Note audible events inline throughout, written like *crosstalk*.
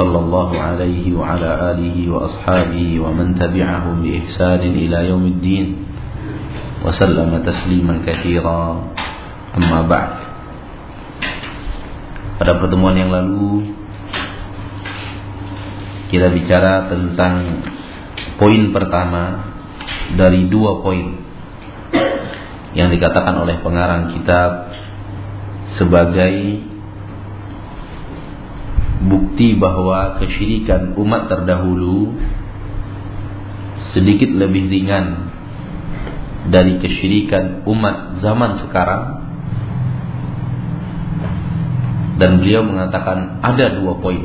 صلى الله عليه وعلى آله وأصحابه ومن تبعهم بإحسان إلى يوم الدين وسلم تسليما كثيرا أما بعد Pada pertemuan yang lalu kita bicara tentang poin pertama dari dua poin yang dikatakan oleh pengarang kitab sebagai bukti bahwa kesyirikan umat terdahulu sedikit lebih ringan dari kesyirikan umat zaman sekarang. Dan beliau mengatakan ada dua poin.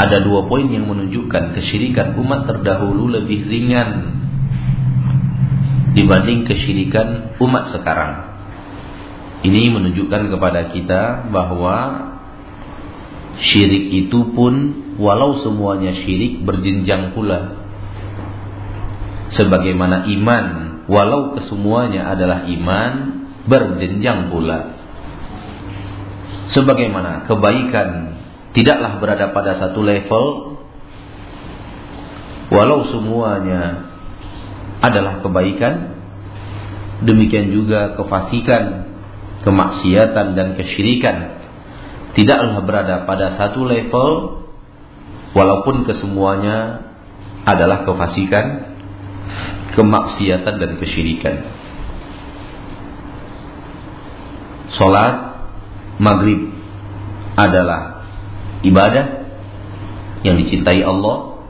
Ada dua poin yang menunjukkan kesyirikan umat terdahulu lebih ringan dibanding kesyirikan umat sekarang ini menunjukkan kepada kita bahwa syirik itu pun walau semuanya syirik berjenjang pula. Sebagaimana iman walau kesemuanya adalah iman berjenjang pula. Sebagaimana kebaikan tidaklah berada pada satu level walau semuanya adalah kebaikan demikian juga kefasikan kemaksiatan dan kesyirikan tidaklah berada pada satu level walaupun kesemuanya adalah kefasikan kemaksiatan dan kesyirikan. Salat maghrib adalah ibadah yang dicintai Allah.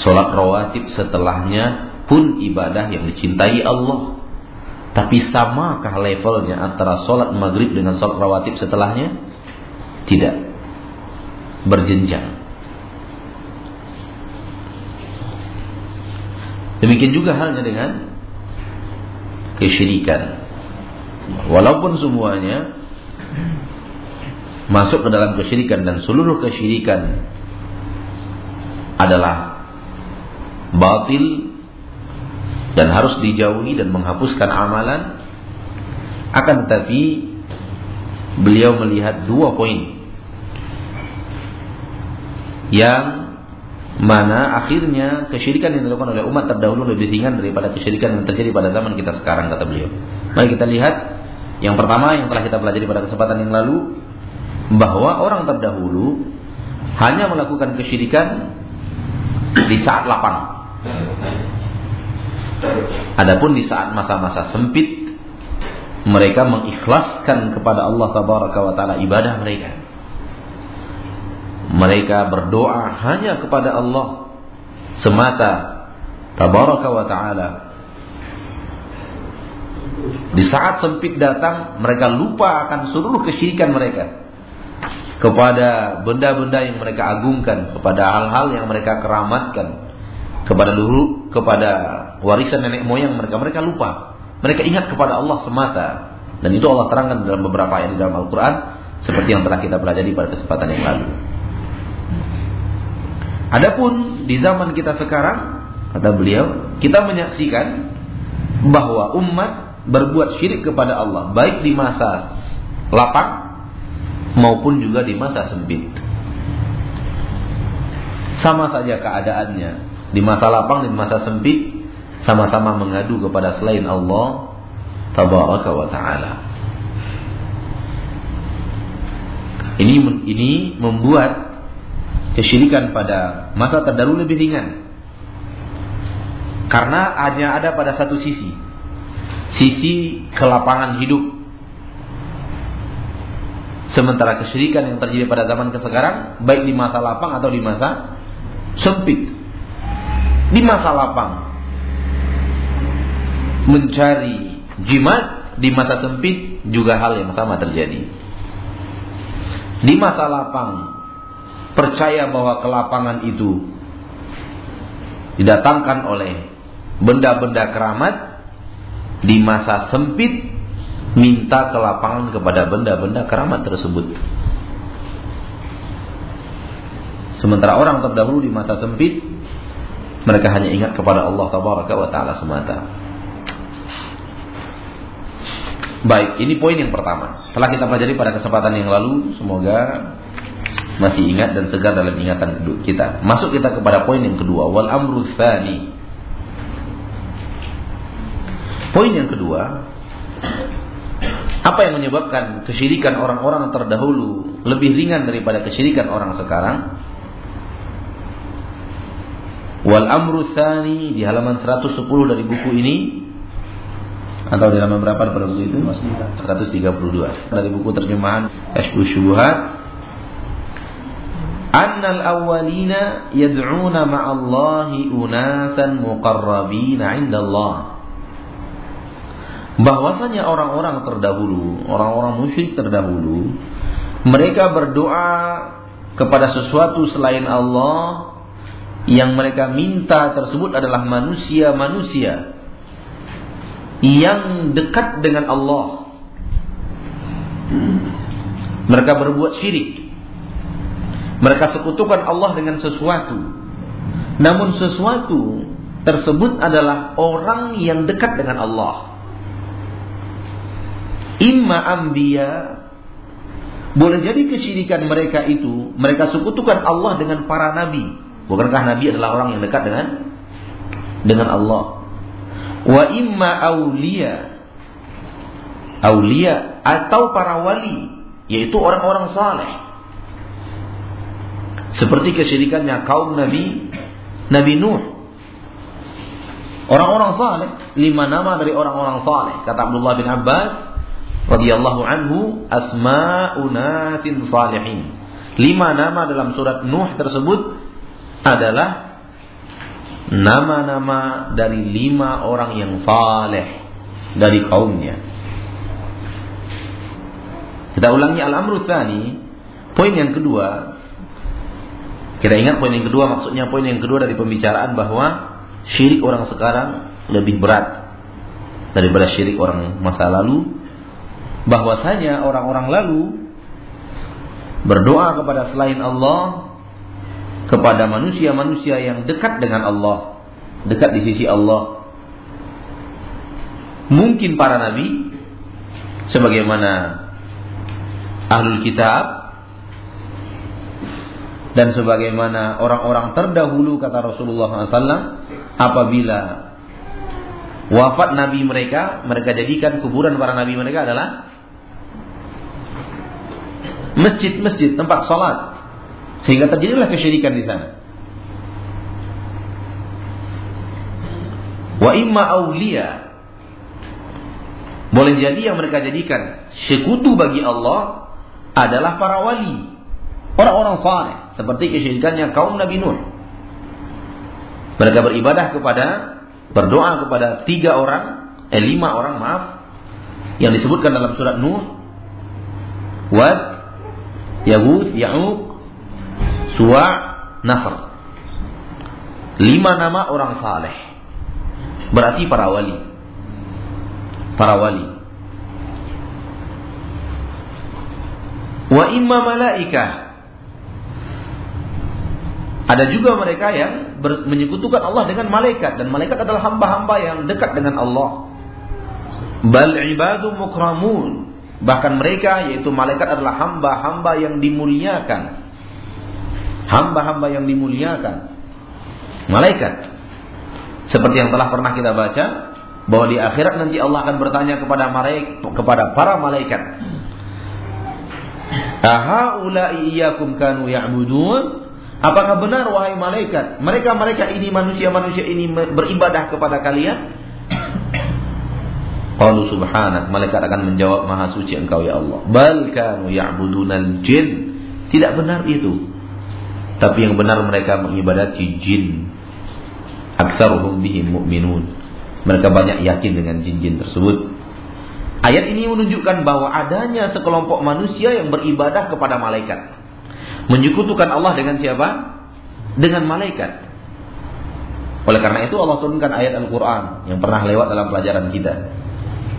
Salat rawatib setelahnya pun ibadah yang dicintai Allah tapi samakah levelnya antara sholat maghrib dengan sholat rawatib setelahnya? Tidak. Berjenjang. Demikian juga halnya dengan kesyirikan. Walaupun semuanya masuk ke dalam kesyirikan dan seluruh kesyirikan adalah batil dan harus dijauhi dan menghapuskan amalan akan tetapi beliau melihat dua poin yang mana akhirnya kesyirikan yang dilakukan oleh umat terdahulu lebih ringan daripada kesyirikan yang terjadi pada zaman kita sekarang kata beliau. Mari kita lihat yang pertama yang telah kita pelajari pada kesempatan yang lalu bahwa orang terdahulu hanya melakukan kesyirikan di saat lapang. Adapun di saat masa-masa sempit mereka mengikhlaskan kepada Allah tabaraka wa taala ibadah mereka. Mereka berdoa hanya kepada Allah semata tabaraka wa taala. Di saat sempit datang, mereka lupa akan seluruh kesyirikan mereka kepada benda-benda yang mereka agungkan, kepada hal-hal yang mereka keramatkan, kepada dulu kepada warisan nenek moyang mereka. Mereka lupa. Mereka ingat kepada Allah semata. Dan itu Allah terangkan dalam beberapa ayat di dalam Al-Qur'an seperti yang telah kita pelajari pada kesempatan yang lalu. Adapun di zaman kita sekarang kata beliau kita menyaksikan bahwa umat berbuat syirik kepada Allah baik di masa lapang maupun juga di masa sempit. Sama saja keadaannya. Di masa lapang dan masa sempit sama-sama mengadu kepada selain Allah tabaraka wa taala. Ini ini membuat kesyirikan pada masa terdahulu lebih ringan. Karena hanya ada pada satu sisi. Sisi kelapangan hidup. Sementara kesyirikan yang terjadi pada zaman sekarang baik di masa lapang atau di masa sempit di masa lapang mencari jimat di masa sempit juga hal yang sama terjadi. Di masa lapang percaya bahwa kelapangan itu didatangkan oleh benda-benda keramat di masa sempit minta kelapangan kepada benda-benda keramat tersebut. Sementara orang terdahulu di masa sempit mereka hanya ingat kepada Allah taala semata. Baik, ini poin yang pertama. Telah kita pelajari pada kesempatan yang lalu, semoga masih ingat dan segar dalam ingatan kita. Masuk kita kepada poin yang kedua, wal amru tsani. Poin yang kedua, apa yang menyebabkan kesyirikan orang-orang terdahulu lebih ringan daripada kesyirikan orang sekarang? Wal amru tsani di halaman 110 dari buku ini atau di halaman berapa pada buku itu? 132 dari buku terjemahan Kashfu Syubuhat Annal awwalina yad'una ma'allahi unasan muqarrabina 'inda Allah bahwasanya orang-orang terdahulu, orang-orang musyrik terdahulu, mereka berdoa kepada sesuatu selain Allah yang mereka minta tersebut adalah manusia-manusia yang dekat dengan Allah. Mereka berbuat syirik. Mereka sekutukan Allah dengan sesuatu. Namun sesuatu tersebut adalah orang yang dekat dengan Allah. Imma ambia boleh jadi kesyirikan mereka itu mereka sekutukan Allah dengan para nabi Bukankah Nabi adalah orang yang dekat dengan dengan Allah? Wa imma aulia aulia atau para wali yaitu orang-orang saleh. Seperti kesyirikannya kaum Nabi Nabi Nuh. Orang-orang saleh, lima nama dari orang-orang saleh. Kata Abdullah bin Abbas radhiyallahu anhu, asma'unatin salihin. Lima nama dalam surat Nuh tersebut adalah nama-nama dari lima orang yang saleh dari kaumnya. Kita ulangi al-amru tsani, poin yang kedua. Kita ingat poin yang kedua maksudnya poin yang kedua dari pembicaraan bahwa syirik orang sekarang lebih berat daripada syirik orang masa lalu. Bahwasanya orang-orang lalu berdoa kepada selain Allah kepada manusia-manusia yang dekat dengan Allah, dekat di sisi Allah. Mungkin para nabi sebagaimana ahlul kitab dan sebagaimana orang-orang terdahulu kata Rasulullah SAW apabila wafat nabi mereka mereka jadikan kuburan para nabi mereka adalah masjid-masjid tempat salat sehingga terjadilah kesyirikan di sana. Wa imma awliya boleh jadi yang mereka jadikan sekutu bagi Allah adalah para wali, orang-orang saleh, seperti kesyirikannya kaum Nabi Nuh. Mereka beribadah kepada berdoa kepada tiga orang, eh lima orang maaf, yang disebutkan dalam surat Nuh, Wad, Yahud, Ya'uq, Suwa Nasr. Lima nama orang saleh. Berarti para wali. Para wali. Wa imma malaika. Ada juga mereka yang menyekutukan Allah dengan malaikat dan malaikat adalah hamba-hamba yang dekat dengan Allah. Bal ibadu mukramun. Bahkan mereka yaitu malaikat adalah hamba-hamba yang dimuliakan hamba-hamba yang dimuliakan. Malaikat. Seperti yang telah pernah kita baca bahwa di akhirat nanti Allah akan bertanya kepada malaikat kepada para malaikat. Apakah benar wahai malaikat, mereka-mereka ini manusia-manusia ini beribadah kepada kalian? Qalu subhanak, malaikat akan menjawab maha suci engkau ya Allah. Bal kanu ya'budunal jin. Tidak benar itu. Tapi yang benar mereka mengibadati jin. Aksaruhum bihim mu'minun. Mereka banyak yakin dengan jin-jin tersebut. Ayat ini menunjukkan bahwa adanya sekelompok manusia yang beribadah kepada malaikat. Menyekutukan Allah dengan siapa? Dengan malaikat. Oleh karena itu Allah turunkan ayat Al-Quran yang pernah lewat dalam pelajaran kita.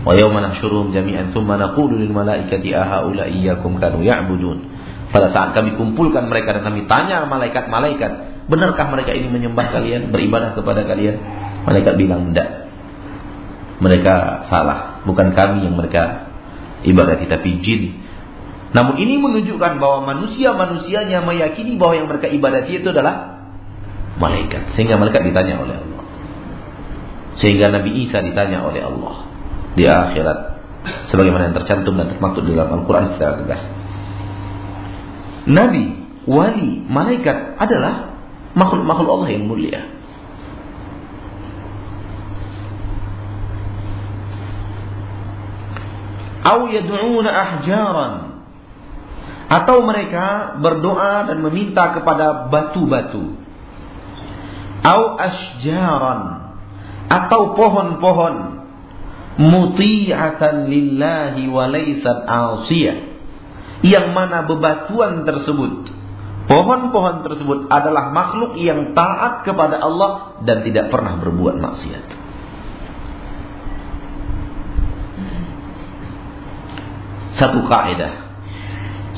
Wa yawma nahsyuruhum jami'an thumma naqulu malaikati ahaula iyyakum kanu ya'budun. Pada saat kami kumpulkan mereka dan kami tanya malaikat-malaikat, benarkah mereka ini menyembah kalian, beribadah kepada kalian? Malaikat bilang tidak. Mereka salah, bukan kami yang mereka ibadati tapi jin. Namun ini menunjukkan bahwa manusia-manusianya meyakini bahwa yang mereka ibadati itu adalah malaikat. Sehingga malaikat ditanya oleh Allah. Sehingga Nabi Isa ditanya oleh Allah di akhirat sebagaimana yang tercantum dan termaktub dalam Al-Qur'an secara tegas. Nabi, wali, malaikat adalah makhluk-makhluk Allah yang mulia. Au atau mereka berdoa dan meminta kepada batu-batu. Au asjaran atau pohon-pohon muti'atan lillahi wa laysat 'asiyah yang mana bebatuan tersebut pohon-pohon tersebut adalah makhluk yang taat kepada Allah dan tidak pernah berbuat maksiat. Satu kaidah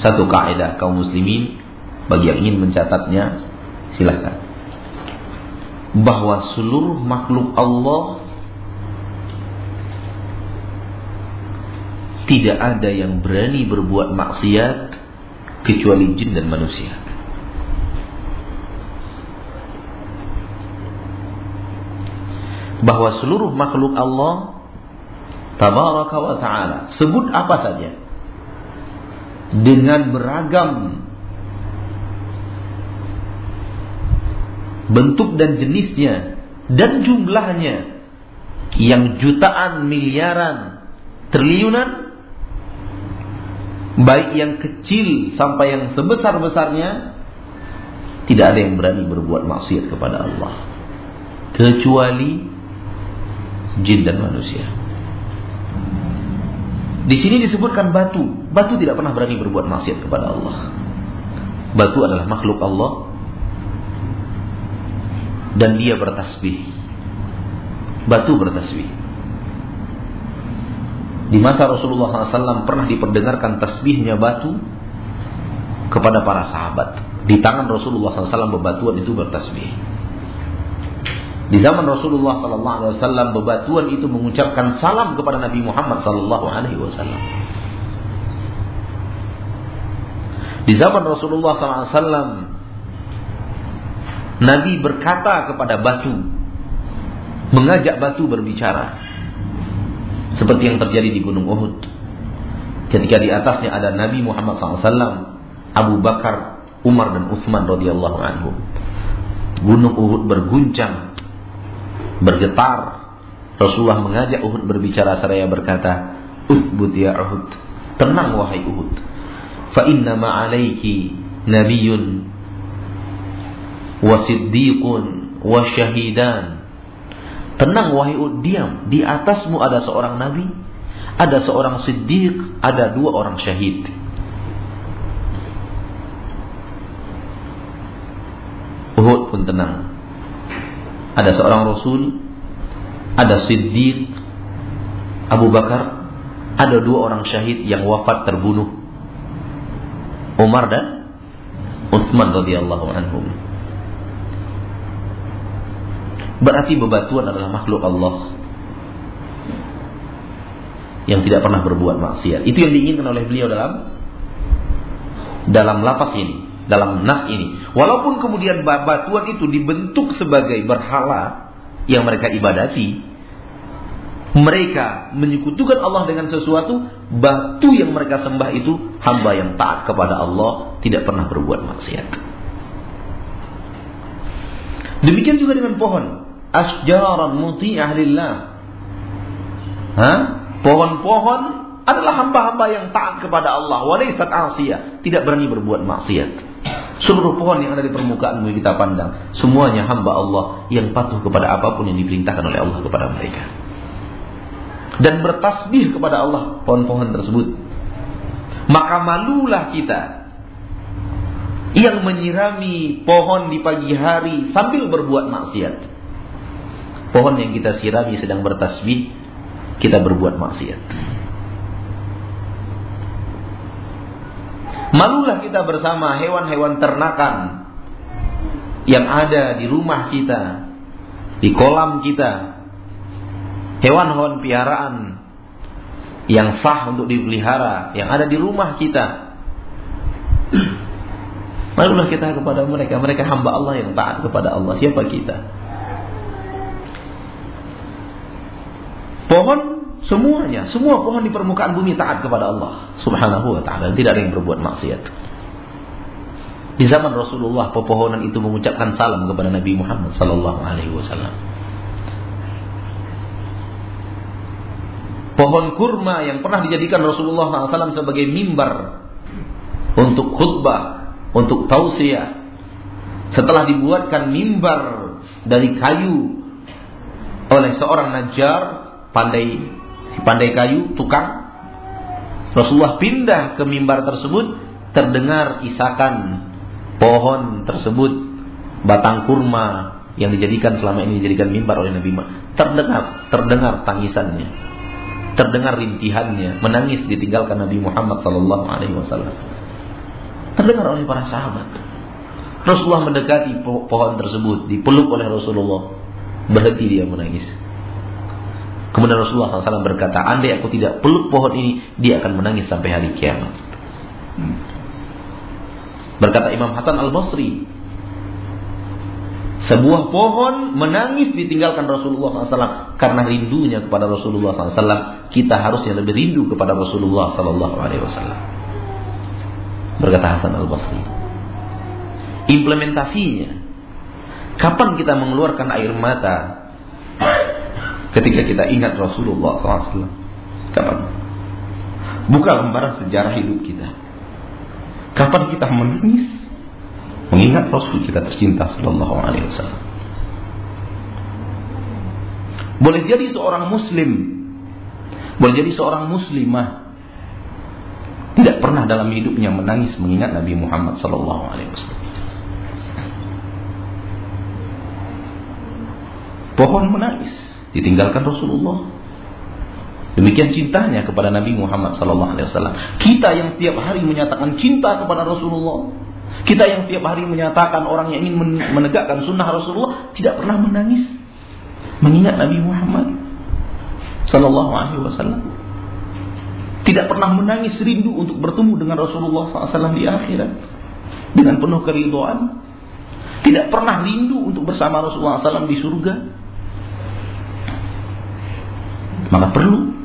satu kaidah kaum muslimin bagi yang ingin mencatatnya silahkan bahwa seluruh makhluk Allah tidak ada yang berani berbuat maksiat kecuali jin dan manusia. Bahwa seluruh makhluk Allah tabaraka wa taala sebut apa saja dengan beragam bentuk dan jenisnya dan jumlahnya yang jutaan miliaran triliunan baik yang kecil sampai yang sebesar-besarnya tidak ada yang berani berbuat maksiat kepada Allah kecuali jin dan manusia. Di sini disebutkan batu. Batu tidak pernah berani berbuat maksiat kepada Allah. Batu adalah makhluk Allah dan dia bertasbih. Batu bertasbih. Di masa Rasulullah SAW pernah diperdengarkan tasbihnya batu kepada para sahabat. Di tangan Rasulullah SAW bebatuan itu bertasbih. Di zaman Rasulullah SAW bebatuan itu mengucapkan salam kepada Nabi Muhammad SAW. Di zaman Rasulullah SAW Nabi berkata kepada batu Mengajak batu berbicara seperti yang terjadi di Gunung Uhud. Ketika di atasnya ada Nabi Muhammad SAW, Abu Bakar, Umar dan Utsman radhiyallahu anhu. Gunung Uhud berguncang, bergetar. Rasulullah mengajak Uhud berbicara seraya berkata, "Uthbut ya Uhud, tenang wahai Uhud. Fa inna ma'alaiki nabiyyun wa siddiqun wa syahidan Tenang wahai Ud, diam. Di atasmu ada seorang nabi, ada seorang siddiq, ada dua orang syahid. Uhud pun tenang. Ada seorang rasul, ada siddiq, Abu Bakar, ada dua orang syahid yang wafat terbunuh. Umar dan Utsman radhiyallahu anhum. Berarti bebatuan adalah makhluk Allah yang tidak pernah berbuat maksiat. Itu yang diinginkan oleh beliau dalam dalam lapas ini, dalam nas ini. Walaupun kemudian batuan itu dibentuk sebagai berhala yang mereka ibadati, mereka menyekutukan Allah dengan sesuatu, batu yang mereka sembah itu hamba yang taat kepada Allah, tidak pernah berbuat maksiat. Demikian juga dengan pohon asjaran muti'ah lillah. Hah? Pohon-pohon adalah hamba-hamba yang taat kepada Allah. Walaisat asiyah. Tidak berani berbuat maksiat. Seluruh pohon yang ada di permukaan bumi kita pandang. Semuanya hamba Allah yang patuh kepada apa pun yang diperintahkan oleh Allah kepada mereka. Dan bertasbih kepada Allah pohon-pohon tersebut. Maka malulah kita yang menyirami pohon di pagi hari sambil berbuat maksiat. Pohon yang kita sirami sedang bertasbih, kita berbuat maksiat. Malulah kita bersama hewan-hewan ternakan yang ada di rumah kita, di kolam kita. Hewan-hewan piaraan yang sah untuk dipelihara, yang ada di rumah kita. Malulah kita kepada mereka. Mereka hamba Allah yang taat kepada Allah. Siapa kita? Pohon semuanya, semua pohon di permukaan bumi taat kepada Allah Subhanahu wa taala. Tidak ada yang berbuat maksiat. Di zaman Rasulullah pepohonan itu mengucapkan salam kepada Nabi Muhammad sallallahu alaihi wasallam. Pohon kurma yang pernah dijadikan Rasulullah SAW sebagai mimbar untuk khutbah untuk tausiah. Setelah dibuatkan mimbar dari kayu oleh seorang najar pandai si pandai kayu tukang Rasulullah pindah ke mimbar tersebut terdengar isakan pohon tersebut batang kurma yang dijadikan selama ini dijadikan mimbar oleh Nabi terdengar terdengar tangisannya terdengar rintihannya menangis ditinggalkan Nabi Muhammad sallallahu alaihi wasallam Terdengar oleh para sahabat. Rasulullah mendekati pohon tersebut, dipeluk oleh Rasulullah. Berhenti dia menangis. Kemudian Rasulullah SAW berkata, andai aku tidak peluk pohon ini, dia akan menangis sampai hari kiamat. Berkata Imam Hasan Al-Basri, sebuah pohon menangis ditinggalkan Rasulullah SAW karena rindunya kepada Rasulullah SAW. Kita harusnya lebih rindu kepada Rasulullah SAW. Berkata Hasan Al-Basri. Implementasinya. Kapan kita mengeluarkan air mata ketika kita ingat Rasulullah SAW? Kapan? Buka lembaran sejarah hidup kita. Kapan kita menangis mengingat Rasul kita tercinta Sallallahu Alaihi Wasallam? Boleh jadi seorang Muslim, boleh jadi seorang Muslimah tidak pernah dalam hidupnya menangis mengingat Nabi Muhammad sallallahu alaihi wasallam. Pohon menangis ditinggalkan Rasulullah. Demikian cintanya kepada Nabi Muhammad wasallam. Kita yang setiap hari menyatakan cinta kepada Rasulullah, kita yang setiap hari menyatakan orang yang ingin menegakkan sunnah Rasulullah tidak pernah menangis mengingat Nabi Muhammad sallallahu alaihi wasallam. Tidak pernah menangis rindu untuk bertemu dengan Rasulullah SAW di akhirat. Dengan penuh keriduan. Tidak pernah rindu untuk bersama Rasulullah SAW di surga. Maka perlu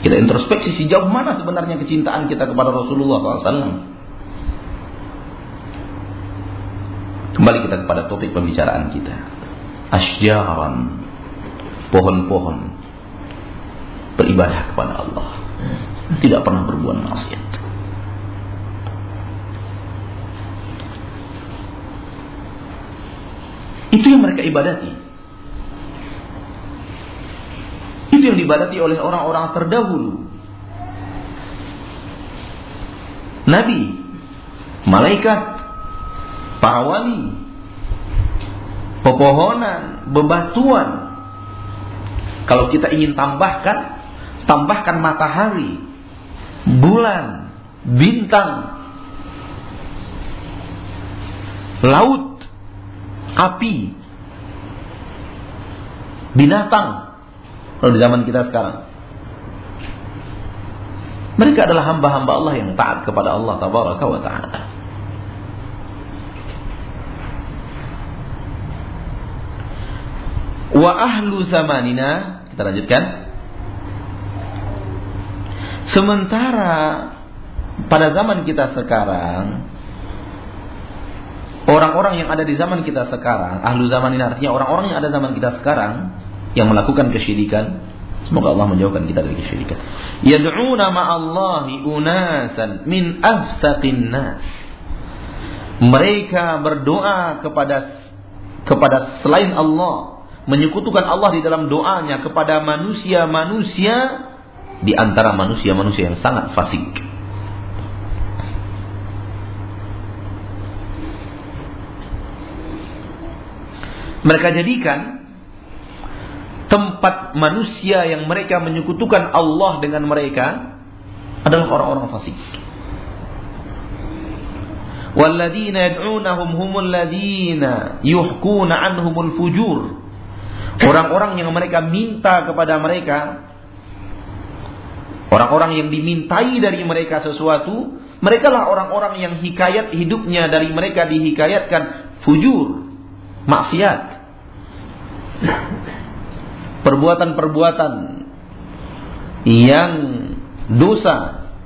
kita introspeksi sejauh mana sebenarnya kecintaan kita kepada Rasulullah SAW. Kembali kita kepada topik pembicaraan kita. Asjaran. Pohon-pohon. Beribadah kepada Allah tidak pernah berbuat maksiat. Itu yang mereka ibadati. Itu yang dibadati oleh orang-orang terdahulu. Nabi, malaikat, para wali, pepohonan, bebatuan. Kalau kita ingin tambahkan tambahkan matahari, bulan, bintang, laut, api, binatang. Kalau di zaman kita sekarang. Mereka adalah hamba-hamba Allah yang taat kepada Allah tabaraka wa ta'ala. Wa ahlu zamanina, kita lanjutkan. Sementara pada zaman kita sekarang orang-orang yang ada di zaman kita sekarang, ahlu zaman ini artinya orang-orang yang ada zaman kita sekarang yang melakukan kesyirikan semoga Allah menjauhkan kita dari kesyirikan yad'una ma'allahi unasan min afsaqin nas mereka berdoa kepada kepada selain Allah menyekutukan Allah di dalam doanya kepada manusia-manusia di antara manusia-manusia yang sangat fasik. Mereka jadikan tempat manusia yang mereka menyekutukan Allah dengan mereka adalah orang-orang fasik. والذين يدعونهم هم الذين يحكون عنهم الفجور Orang-orang yang mereka minta kepada mereka Orang-orang yang dimintai dari mereka sesuatu Mereka lah orang-orang yang hikayat hidupnya dari mereka dihikayatkan Fujur Maksiat Perbuatan-perbuatan Yang dosa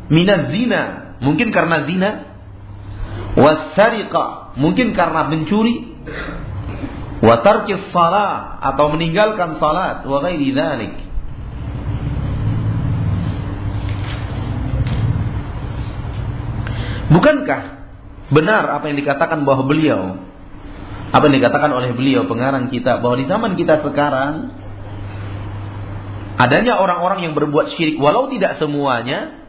Minat zina Mungkin karena zina wasariqa mungkin karena mencuri wa tarkis salat atau meninggalkan salat wa ghairi dzalik Bukankah benar apa yang dikatakan bahwa beliau apa yang dikatakan oleh beliau pengarang kita bahwa di zaman kita sekarang adanya orang-orang yang berbuat syirik walau tidak semuanya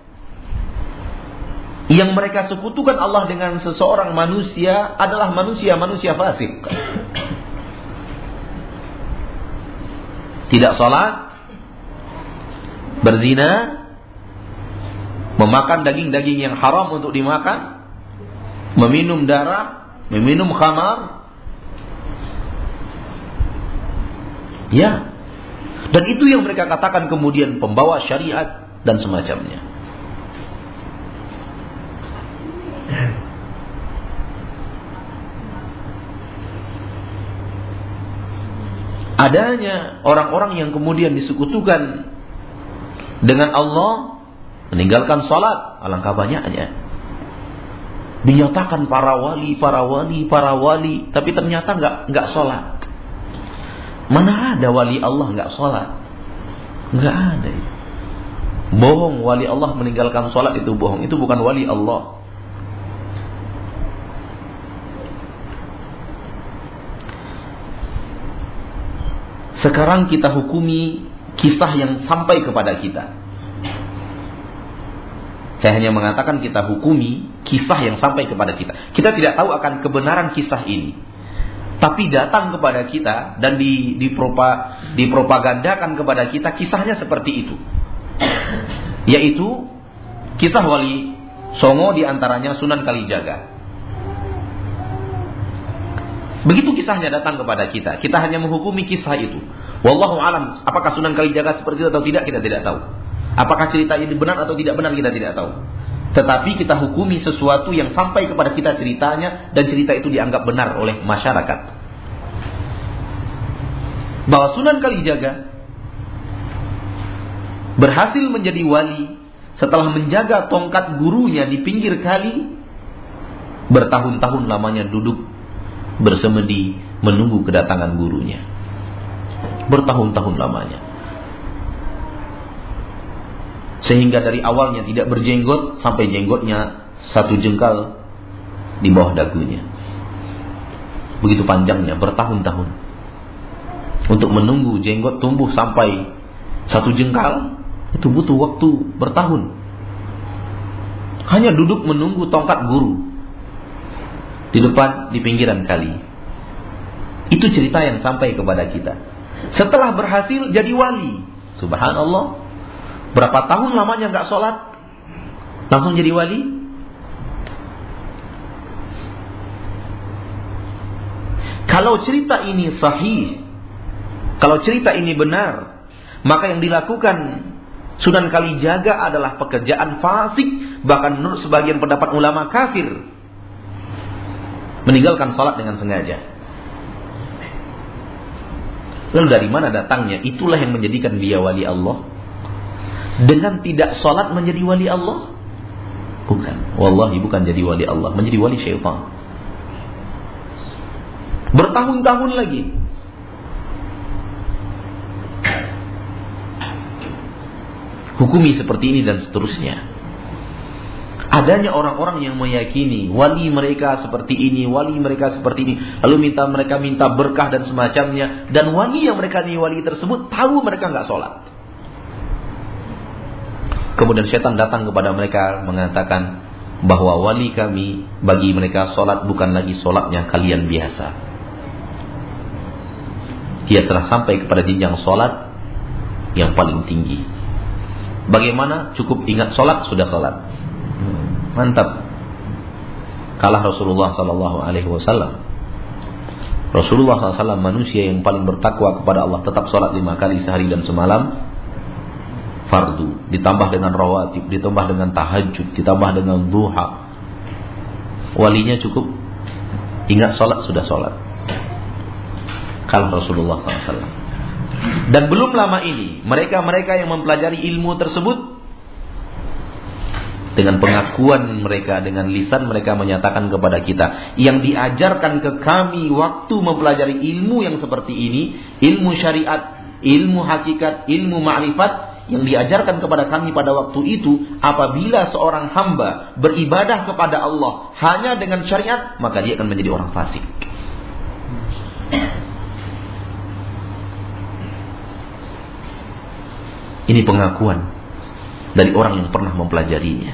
yang mereka sekutukan Allah dengan seseorang manusia adalah manusia-manusia fasik. Tidak sholat, berzina, memakan daging-daging yang haram untuk dimakan, meminum darah, meminum khamar. Ya. Dan itu yang mereka katakan kemudian pembawa syariat dan semacamnya. adanya orang-orang yang kemudian disekutukan dengan Allah meninggalkan salat alangkah banyaknya dinyatakan para wali para wali para wali tapi ternyata nggak nggak sholat mana ada wali Allah nggak sholat nggak ada bohong wali Allah meninggalkan sholat itu bohong itu bukan wali Allah Sekarang kita hukumi kisah yang sampai kepada kita. Saya hanya mengatakan kita hukumi kisah yang sampai kepada kita. Kita tidak tahu akan kebenaran kisah ini. Tapi datang kepada kita dan di, dipropa, dipropagandakan kepada kita kisahnya seperti itu. Yaitu kisah wali Songo di antaranya Sunan Kalijaga. Begitu kisahnya datang kepada kita. Kita hanya menghukumi kisah itu. Wallahu alam, apakah Sunan Kalijaga seperti itu atau tidak kita tidak tahu. Apakah cerita ini benar atau tidak benar kita tidak tahu. Tetapi kita hukumi sesuatu yang sampai kepada kita ceritanya dan cerita itu dianggap benar oleh masyarakat. Bahwa Sunan Kalijaga berhasil menjadi wali setelah menjaga tongkat gurunya di pinggir kali bertahun-tahun lamanya duduk bersemedi menunggu kedatangan gurunya. Bertahun-tahun lamanya. Sehingga dari awalnya tidak berjenggot sampai jenggotnya satu jengkal di bawah dagunya. Begitu panjangnya bertahun-tahun. Untuk menunggu jenggot tumbuh sampai satu jengkal itu butuh waktu bertahun. Hanya duduk menunggu tongkat guru di depan di pinggiran kali. Itu cerita yang sampai kepada kita. Setelah berhasil jadi wali, subhanallah. Berapa tahun lamanya nggak sholat, langsung jadi wali? Kalau cerita ini sahih, kalau cerita ini benar, maka yang dilakukan Sunan Kalijaga adalah pekerjaan fasik, bahkan menurut sebagian pendapat ulama kafir meninggalkan sholat dengan sengaja. Lalu dari mana datangnya? Itulah yang menjadikan dia wali Allah. Dengan tidak sholat menjadi wali Allah? Bukan. Wallahi bukan jadi wali Allah. Menjadi wali syaitan. Bertahun-tahun lagi. Hukumi seperti ini dan seterusnya adanya orang-orang yang meyakini wali mereka seperti ini, wali mereka seperti ini, lalu minta mereka minta berkah dan semacamnya, dan wali yang mereka ini wali tersebut tahu mereka nggak sholat. Kemudian setan datang kepada mereka mengatakan bahwa wali kami bagi mereka sholat bukan lagi sholatnya kalian biasa. dia telah sampai kepada jenjang sholat yang paling tinggi. Bagaimana? Cukup ingat sholat, sudah sholat. Mantap. Kalah Rasulullah Sallallahu Alaihi Wasallam. Rasulullah SAW manusia yang paling bertakwa kepada Allah tetap sholat lima kali sehari dan semalam fardu ditambah dengan rawatib ditambah dengan tahajud ditambah dengan duha. Walinya cukup. Ingat sholat sudah sholat. Kalau Rasulullah SAW dan belum lama ini mereka-mereka yang mempelajari ilmu tersebut dengan pengakuan mereka dengan lisan mereka menyatakan kepada kita yang diajarkan ke kami waktu mempelajari ilmu yang seperti ini ilmu syariat ilmu hakikat ilmu ma'rifat yang diajarkan kepada kami pada waktu itu apabila seorang hamba beribadah kepada Allah hanya dengan syariat maka dia akan menjadi orang fasik. Ini pengakuan dari orang yang pernah mempelajarinya.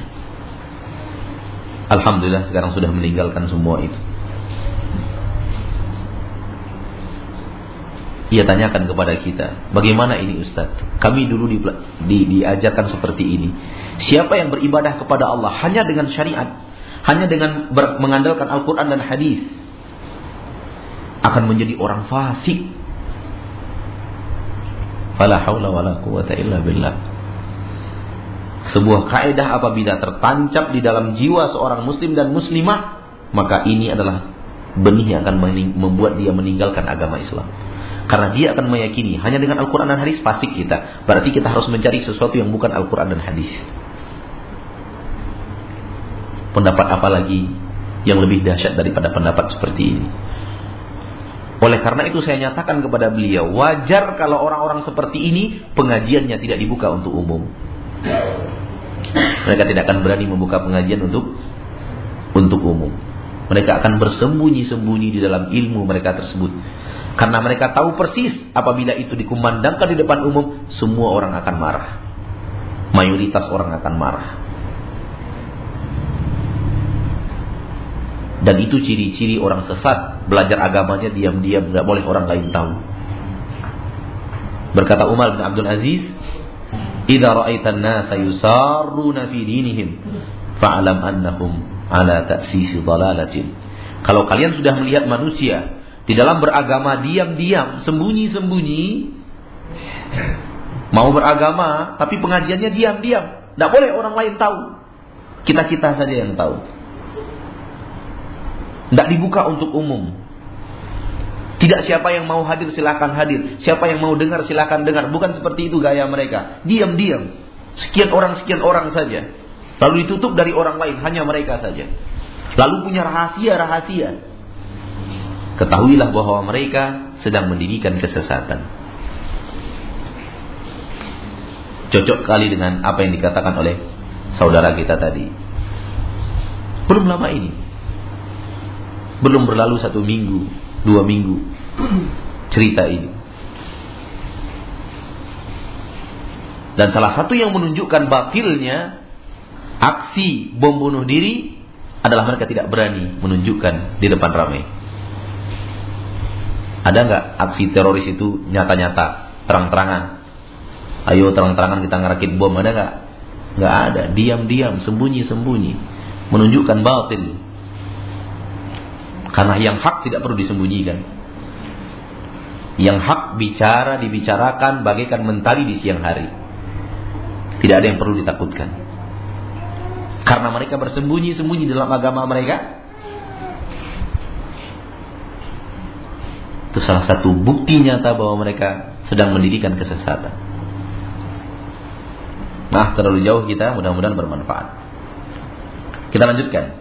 Alhamdulillah sekarang sudah meninggalkan semua itu Ia tanyakan kepada kita, bagaimana ini Ustaz? Kami dulu di, di, diajarkan seperti ini. Siapa yang beribadah kepada Allah hanya dengan syariat, hanya dengan ber, mengandalkan Al-Quran dan hadis, akan menjadi orang fasik. Fala quwata illa billah. Sebuah kaidah apabila tertancap di dalam jiwa seorang muslim dan muslimah, maka ini adalah benih yang akan membuat dia meninggalkan agama Islam. Karena dia akan meyakini hanya dengan Al-Quran dan hadis fasik kita. Berarti kita harus mencari sesuatu yang bukan Al-Quran dan hadis. Pendapat apa lagi yang lebih dahsyat daripada pendapat seperti ini? Oleh karena itu saya nyatakan kepada beliau, wajar kalau orang-orang seperti ini pengajiannya tidak dibuka untuk umum. Mereka tidak akan berani membuka pengajian untuk untuk umum. Mereka akan bersembunyi-sembunyi di dalam ilmu mereka tersebut. Karena mereka tahu persis apabila itu dikumandangkan di depan umum, semua orang akan marah. Mayoritas orang akan marah. Dan itu ciri-ciri orang sesat, belajar agamanya diam-diam, nggak boleh orang lain tahu. Berkata Umar bin Abdul Aziz, "Idza ra'aitan nasa yusarruna fi dinihim, fa'lam annahum ala ta'sisi dhalalatin." Kalau kalian sudah melihat manusia di dalam beragama diam-diam, sembunyi-sembunyi. Mau beragama, tapi pengajiannya diam-diam. Tidak boleh orang lain tahu. Kita-kita saja yang tahu. Tidak dibuka untuk umum. Tidak siapa yang mau hadir silakan hadir. Siapa yang mau dengar silakan dengar. Bukan seperti itu gaya mereka. Diam-diam. Sekian orang sekian orang saja. Lalu ditutup dari orang lain hanya mereka saja. Lalu punya rahasia-rahasia ketahuilah bahwa mereka sedang mendirikan kesesatan. Cocok kali dengan apa yang dikatakan oleh saudara kita tadi. Belum lama ini. Belum berlalu satu minggu, dua minggu. *clears throat* Cerita ini. Dan salah satu yang menunjukkan batilnya aksi bom bunuh diri adalah mereka tidak berani menunjukkan di depan ramai. Ada nggak aksi teroris itu nyata-nyata, terang-terangan? Ayo terang-terangan kita ngerakit bom, ada nggak? Nggak ada, diam-diam, sembunyi-sembunyi, menunjukkan batin. Karena yang hak tidak perlu disembunyikan. Yang hak bicara dibicarakan bagaikan mentari di siang hari. Tidak ada yang perlu ditakutkan. Karena mereka bersembunyi-sembunyi dalam agama mereka, Itu salah satu bukti nyata bahwa mereka sedang mendirikan kesesatan. Nah, terlalu jauh kita, mudah-mudahan bermanfaat. Kita lanjutkan.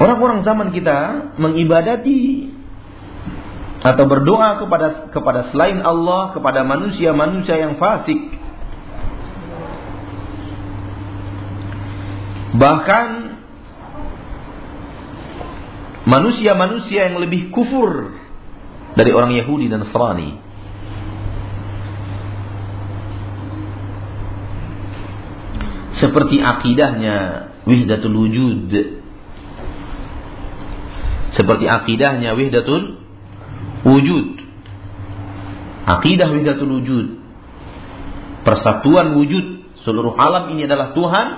Orang-orang zaman kita mengibadati atau berdoa kepada kepada selain Allah, kepada manusia-manusia yang fasik. Bahkan manusia-manusia yang lebih kufur dari orang Yahudi dan Nasrani. Seperti akidahnya wihdatul wujud. Seperti akidahnya wihdatul wujud. Akidah wihdatul wujud. Persatuan wujud. Seluruh alam ini adalah Tuhan.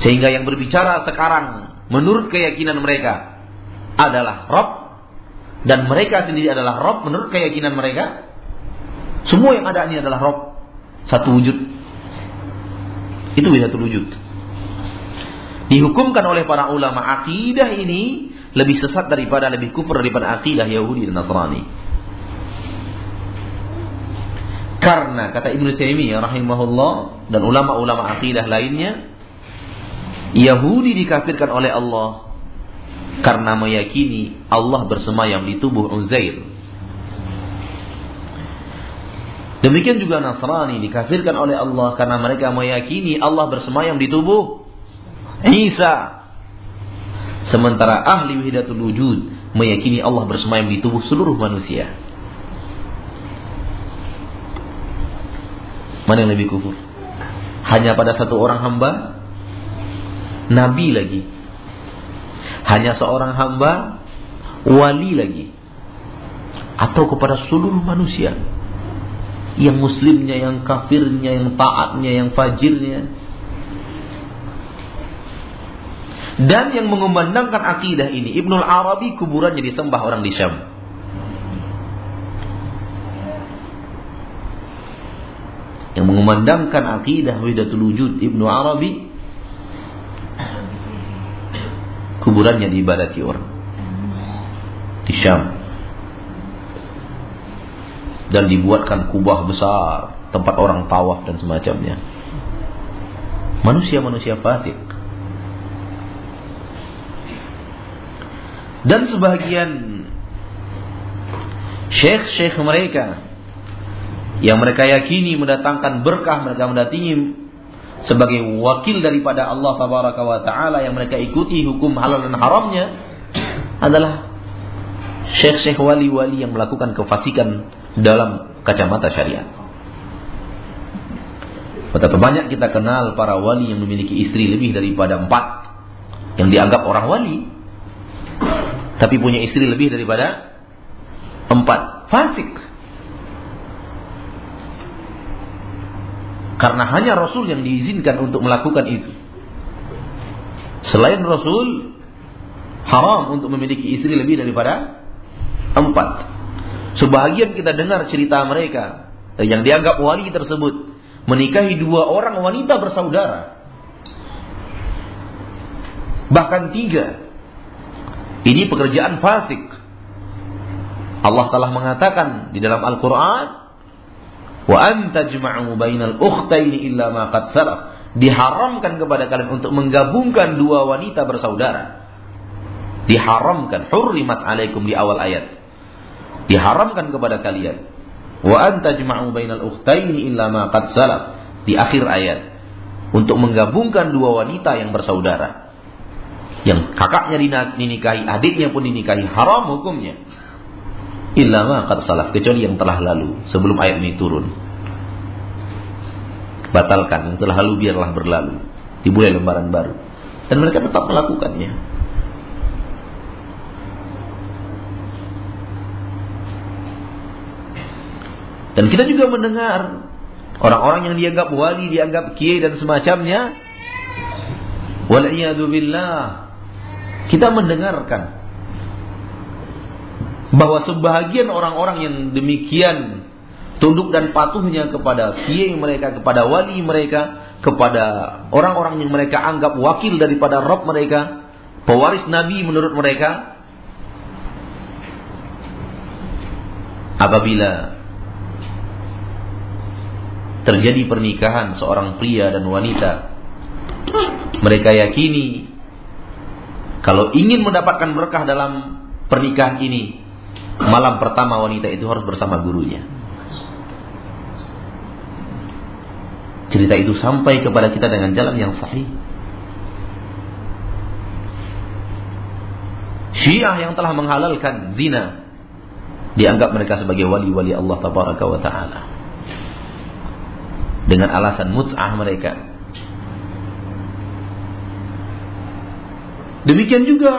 Sehingga yang berbicara sekarang menurut keyakinan mereka adalah Rob dan mereka sendiri adalah Rob menurut keyakinan mereka. Semua yang ada ini adalah Rob. Satu wujud. Itu wihdatul wujud. Dihukumkan oleh para ulama akidah ini lebih sesat daripada lebih kufur daripada akidah Yahudi dan Nasrani. Karena kata Ibnu Taimiyah rahimahullah dan ulama-ulama akidah lainnya Yahudi dikafirkan oleh Allah karena meyakini Allah bersemayam di tubuh Uzair. Demikian juga Nasrani dikafirkan oleh Allah karena mereka meyakini Allah bersemayam di tubuh Isa. Sementara ahli wihidatul wujud meyakini Allah bersemayam di tubuh seluruh manusia. Mana yang lebih kufur? Hanya pada satu orang hamba? Nabi lagi. Hanya seorang hamba? Wali lagi. Atau kepada seluruh manusia? Yang muslimnya, yang kafirnya, yang taatnya, yang fajirnya, Dan yang mengumandangkan akidah ini Ibnul Arabi kuburannya disembah orang di Syam. Yang mengumandangkan akidah Widatul Wujud Ibnu Arabi kuburannya diibadati orang di Syam. Dan dibuatkan kubah besar tempat orang tawaf dan semacamnya. Manusia-manusia fasik dan sebagian syekh-syekh mereka yang mereka yakini mendatangkan berkah mereka mendatangi sebagai wakil daripada Allah tabaraka wa taala yang mereka ikuti hukum halal dan haramnya adalah syekh-syekh wali-wali yang melakukan kefasikan dalam kacamata syariat. Betapa banyak kita kenal para wali yang memiliki istri lebih daripada empat yang dianggap orang wali tapi punya istri lebih daripada empat. Fasik. Karena hanya Rasul yang diizinkan untuk melakukan itu. Selain Rasul, haram untuk memiliki istri lebih daripada empat. Sebahagian kita dengar cerita mereka yang dianggap wali tersebut menikahi dua orang wanita bersaudara. Bahkan tiga. Ini pekerjaan fasik. Allah telah mengatakan di dalam Al-Quran, Wa anta jma'u bainal ukhtaini illa ma qad. Diharamkan kepada kalian untuk menggabungkan dua wanita bersaudara. Diharamkan. Hurrimat alaikum di awal ayat. Diharamkan kepada kalian. Wa anta jma'u bainal ukhtaini illa ma qad salaf. Di akhir ayat. Untuk menggabungkan dua wanita yang bersaudara yang kakaknya dinikahi, adiknya pun dinikahi, haram hukumnya. Illa ma qad salaf, kecuali yang telah lalu sebelum ayat ini turun. Batalkan yang telah lalu biarlah berlalu. Dimulai lembaran baru. Dan mereka tetap melakukannya. Dan kita juga mendengar orang-orang yang dianggap wali, dianggap kiai dan semacamnya. Wal'iyadu billah kita mendengarkan bahwa sebahagian orang-orang yang demikian tunduk dan patuhnya kepada kiai mereka, kepada wali mereka, kepada orang-orang yang mereka anggap wakil daripada Rob mereka, pewaris Nabi menurut mereka, apabila terjadi pernikahan seorang pria dan wanita, mereka yakini kalau ingin mendapatkan berkah dalam pernikahan ini, malam pertama wanita itu harus bersama gurunya. Cerita itu sampai kepada kita dengan jalan yang sahih. Syiah yang telah menghalalkan zina dianggap mereka sebagai wali-wali Allah tabaraka wa taala. Dengan alasan mut'ah mereka Demikian juga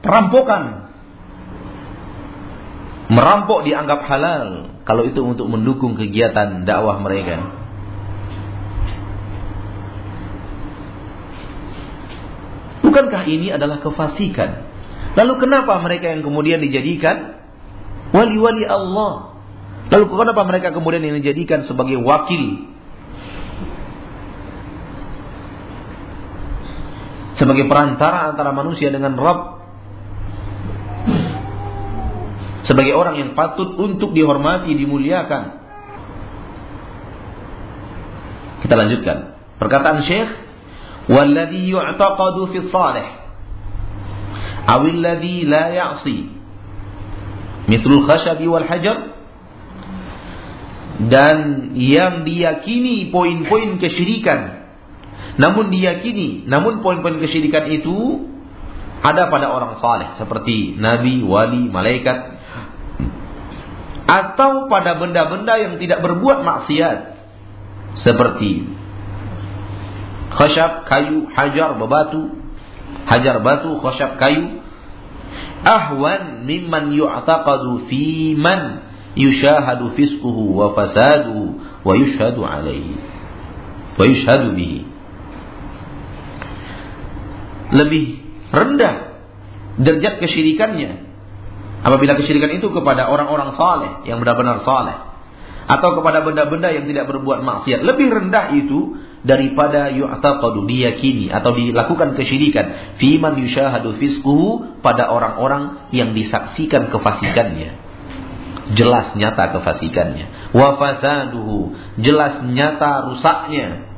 perampokan. Merampok dianggap halal kalau itu untuk mendukung kegiatan dakwah mereka. Bukankah ini adalah kefasikan? Lalu kenapa mereka yang kemudian dijadikan wali-wali Allah? Lalu kenapa mereka kemudian yang dijadikan sebagai wakil sebagai perantara antara manusia dengan Rabb sebagai orang yang patut untuk dihormati, dimuliakan. Kita lanjutkan. Perkataan Syekh, "Walladhi yu'taqadu fi salih awil ladhi la ya'si." Mithlul khashabi wal hajar dan yang diyakini poin-poin kesyirikan namun diyakini, namun poin-poin kesyirikan itu ada pada orang saleh seperti nabi, wali, malaikat atau pada benda-benda yang tidak berbuat maksiat. Seperti khasyab kayu, hajar bebatu, hajar batu, khasyab kayu. Ahwan mimman yu'taqadu fi man yushahadu fisquhu wa fasaduhu wa yushhadu alaihi wa yushhadu bihi. Lebih rendah derajat kesyirikannya apabila kesyirikan itu kepada orang-orang saleh yang benar-benar saleh atau kepada benda-benda yang tidak berbuat maksiat lebih rendah itu daripada yu'taqadu diyakini atau dilakukan kesyirikan fiman yushahadu fisquhu pada orang-orang yang disaksikan kefasikannya. Jelas nyata kefasikannya. Wa fasaduhu jelas nyata rusaknya.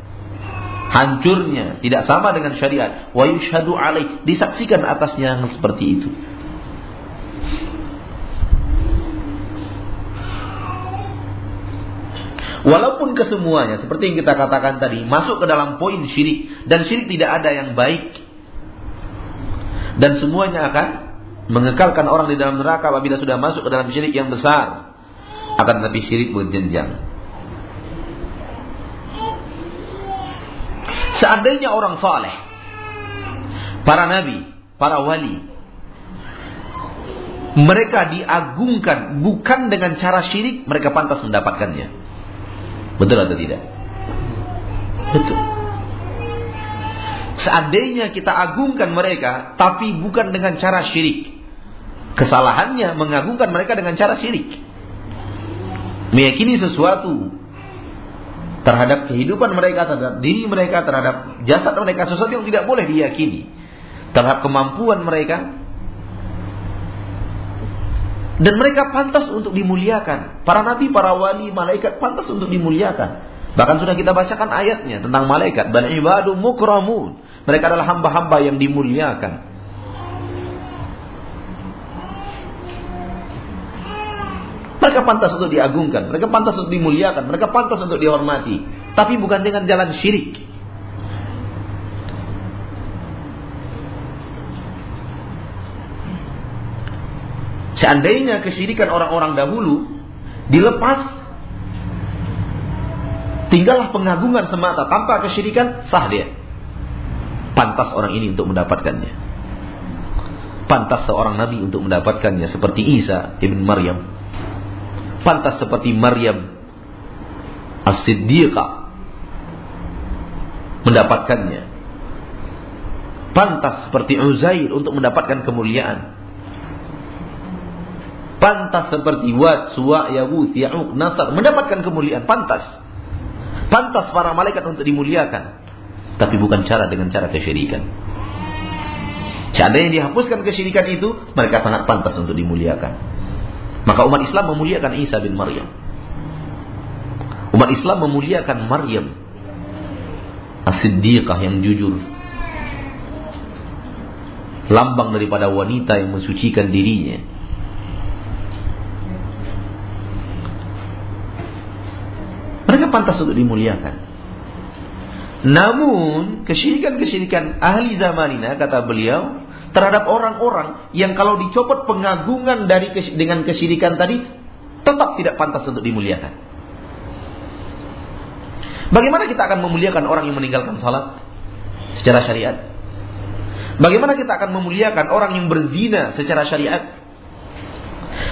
Hancurnya tidak sama dengan syariat. Wa yushhadu alaih disaksikan atasnya yang seperti itu Walaupun kesemuanya seperti yang kita katakan tadi masuk ke dalam poin syirik. Dan syirik tidak ada yang baik. Dan semuanya akan mengekalkan orang di dalam neraka apabila sudah masuk ke dalam syirik yang besar. Akan tetapi syirik berjenjang. Seandainya orang saleh, para nabi, para wali, mereka diagungkan bukan dengan cara syirik, mereka pantas mendapatkannya. Betul atau tidak? Betul. Seandainya kita agungkan mereka, tapi bukan dengan cara syirik. Kesalahannya mengagungkan mereka dengan cara syirik. Meyakini sesuatu terhadap kehidupan mereka, terhadap diri mereka, terhadap jasad mereka, sesuatu yang tidak boleh diyakini. Terhadap kemampuan mereka. Dan mereka pantas untuk dimuliakan. Para nabi, para wali, malaikat pantas untuk dimuliakan. Bahkan sudah kita bacakan ayatnya tentang malaikat. Dan ibadu mukramun. Mereka adalah hamba-hamba yang dimuliakan. Mereka pantas untuk diagungkan, mereka pantas untuk dimuliakan, mereka pantas untuk dihormati. Tapi bukan dengan jalan syirik. Seandainya kesyirikan orang-orang dahulu dilepas, tinggallah pengagungan semata tanpa kesyirikan, sah dia. Pantas orang ini untuk mendapatkannya. Pantas seorang nabi untuk mendapatkannya seperti Isa ibn Maryam pantas seperti Maryam As-Siddiqah mendapatkannya. Pantas seperti Uzair untuk mendapatkan kemuliaan. Pantas seperti Wad, Suwa, Yahud, Ya'uq, Nasar mendapatkan kemuliaan. Pantas. Pantas para malaikat untuk dimuliakan. Tapi bukan cara dengan cara kesyirikan. Seandainya dihapuskan kesyirikan itu, mereka sangat pantas untuk dimuliakan. Maka umat Islam memuliakan Isa bin Maryam. Umat Islam memuliakan Maryam. As-Siddiqah yang jujur. Lambang daripada wanita yang mensucikan dirinya. Mereka pantas untuk dimuliakan. Namun, kesyirikan-kesyirikan ahli zamanina, kata beliau, terhadap orang-orang yang kalau dicopot pengagungan dari dengan kesyirikan tadi tetap tidak pantas untuk dimuliakan. Bagaimana kita akan memuliakan orang yang meninggalkan salat secara syariat? Bagaimana kita akan memuliakan orang yang berzina secara syariat?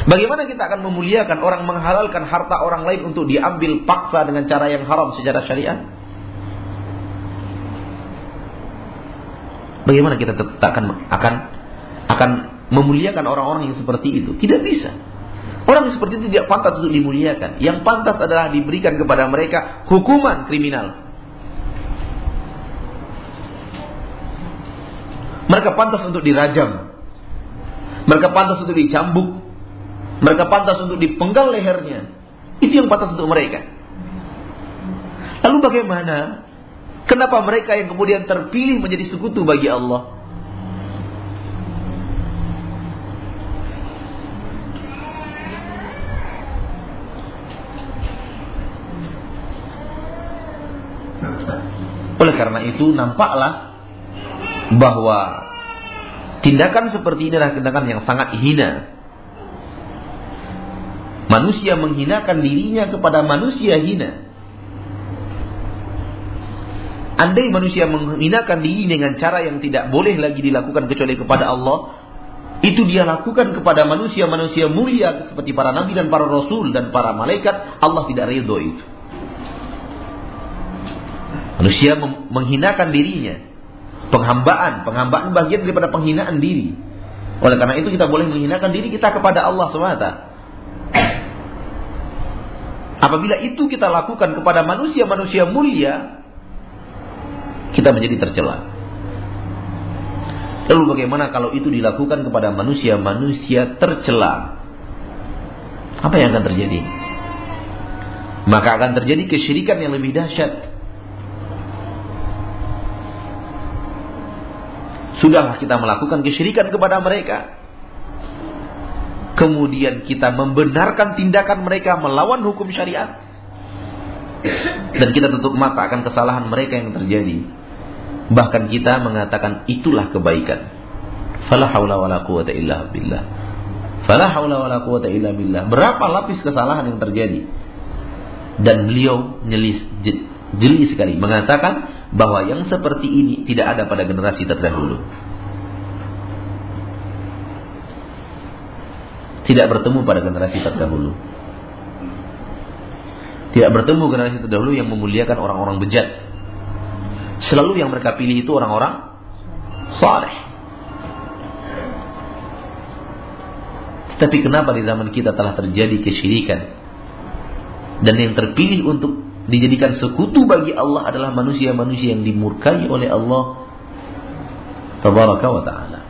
Bagaimana kita akan memuliakan orang menghalalkan harta orang lain untuk diambil paksa dengan cara yang haram secara syariat? Bagaimana kita akan akan akan memuliakan orang-orang yang seperti itu? Tidak bisa. Orang yang seperti itu tidak pantas untuk dimuliakan. Yang pantas adalah diberikan kepada mereka hukuman kriminal. Mereka pantas untuk dirajam. Mereka pantas untuk dicambuk. Mereka pantas untuk dipenggal lehernya. Itu yang pantas untuk mereka. Lalu bagaimana? Kenapa mereka yang kemudian terpilih menjadi sekutu bagi Allah? Oleh karena itu nampaklah bahwa tindakan seperti ini adalah tindakan yang sangat hina. Manusia menghinakan dirinya kepada manusia hina. Andai manusia menghinakan diri dengan cara yang tidak boleh lagi dilakukan kecuali kepada Allah, itu dia lakukan kepada manusia-manusia mulia seperti para nabi dan para rasul dan para malaikat, Allah tidak ridho itu. Manusia menghinakan dirinya. Penghambaan, penghambaan bagian daripada penghinaan diri. Oleh karena itu kita boleh menghinakan diri kita kepada Allah SWT. Apabila itu kita lakukan kepada manusia-manusia mulia, kita menjadi tercela. Lalu bagaimana kalau itu dilakukan kepada manusia-manusia tercela? Apa yang akan terjadi? Maka akan terjadi kesyirikan yang lebih dahsyat. Sudahlah kita melakukan kesyirikan kepada mereka. Kemudian kita membenarkan tindakan mereka melawan hukum syariat. Dan kita tutup mata akan kesalahan mereka yang terjadi. Bahkan kita mengatakan itulah kebaikan. Fala haula wala quwata illa billah. Fala haula wala quwata illa billah. Berapa lapis kesalahan yang terjadi? Dan beliau nyelis jeli sekali mengatakan bahwa yang seperti ini tidak ada pada generasi terdahulu. Tidak bertemu pada generasi terdahulu. Tidak bertemu generasi terdahulu yang memuliakan orang-orang bejat. Selalu yang mereka pilih itu orang-orang saleh. Tetapi kenapa di zaman kita telah terjadi kesyirikan? Dan yang terpilih untuk dijadikan sekutu bagi Allah adalah manusia-manusia yang dimurkai oleh Allah tabaraka wa taala.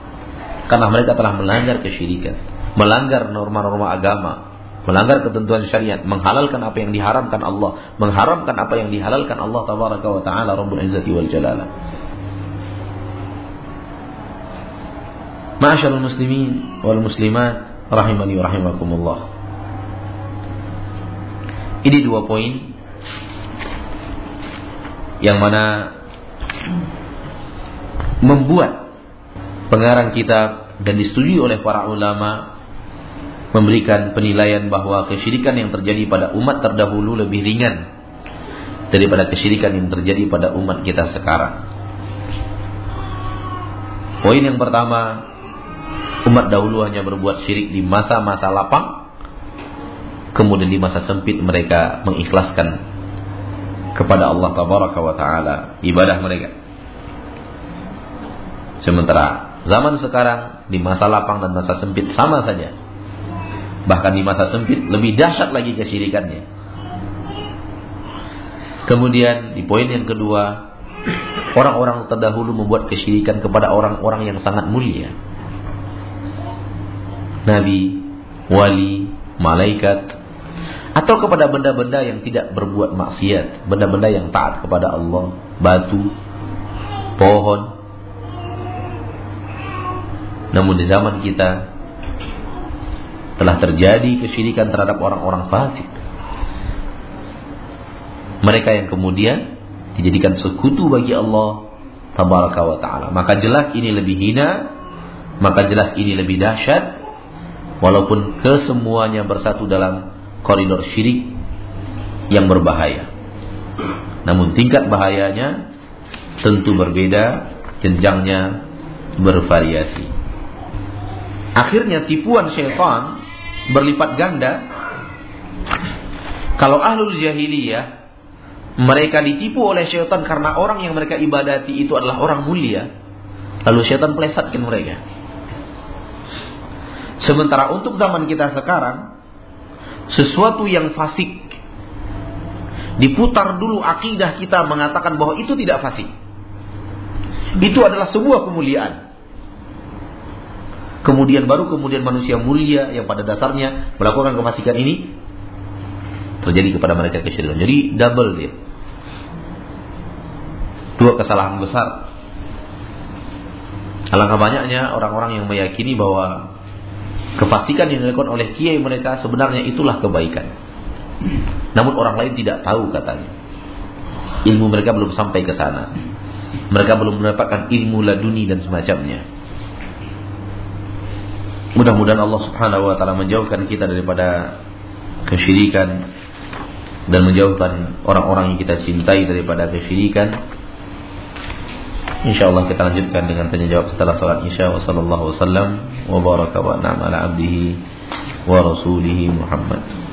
Karena mereka telah melanggar kesyirikan, melanggar norma-norma agama, melanggar ketentuan syariat, menghalalkan apa yang diharamkan Allah, mengharamkan apa yang dihalalkan Allah tabaraka wa taala Rabbul Izzati wal Jalalah. Ma'asyarul muslimin wal muslimat rahimani wa rahimakumullah. Ini dua poin yang mana membuat pengarang kitab dan disetujui oleh para ulama memberikan penilaian bahwa kesyirikan yang terjadi pada umat terdahulu lebih ringan daripada kesyirikan yang terjadi pada umat kita sekarang. Poin yang pertama, umat dahulu hanya berbuat syirik di masa-masa lapang, kemudian di masa sempit mereka mengikhlaskan kepada Allah tabaraka wa taala ibadah mereka. Sementara zaman sekarang di masa lapang dan masa sempit sama saja. Bahkan di masa sempit lebih dahsyat lagi kesyirikannya. Kemudian di poin yang kedua, orang-orang terdahulu membuat kesyirikan kepada orang-orang yang sangat mulia. Nabi, wali, malaikat, atau kepada benda-benda yang tidak berbuat maksiat, benda-benda yang taat kepada Allah, batu, pohon. Namun di zaman kita telah terjadi kesyirikan terhadap orang-orang fasik. Mereka yang kemudian dijadikan sekutu bagi Allah tabaraka wa taala. Maka jelas ini lebih hina, maka jelas ini lebih dahsyat walaupun kesemuanya bersatu dalam koridor syirik yang berbahaya. Namun tingkat bahayanya tentu berbeda, jenjangnya bervariasi. Akhirnya tipuan syaitan berlipat ganda. Kalau ahlul jahiliyah mereka ditipu oleh syaitan karena orang yang mereka ibadati itu adalah orang mulia. Lalu syaitan pelesatkan mereka. Sementara untuk zaman kita sekarang, sesuatu yang fasik diputar dulu akidah kita mengatakan bahwa itu tidak fasik. Itu adalah sebuah kemuliaan. Kemudian baru kemudian manusia mulia yang pada dasarnya melakukan kefasikan ini terjadi kepada mereka kesyirikan. Jadi double dia. Dua kesalahan besar. Alangkah banyaknya orang-orang yang meyakini bahwa kefasikan yang dilakukan oleh kiai mereka sebenarnya itulah kebaikan. Namun orang lain tidak tahu katanya. Ilmu mereka belum sampai ke sana. Mereka belum mendapatkan ilmu laduni dan semacamnya. Mudah-mudahan Allah Subhanahu wa taala menjauhkan kita daripada kesyirikan dan menjauhkan orang-orang yang kita cintai daripada kesyirikan. Insyaallah kita lanjutkan dengan tanya jawab setelah salat Isya wa sallallahu wasallam wa baraka wa na'am ala abdihi wa rasulihi Muhammad.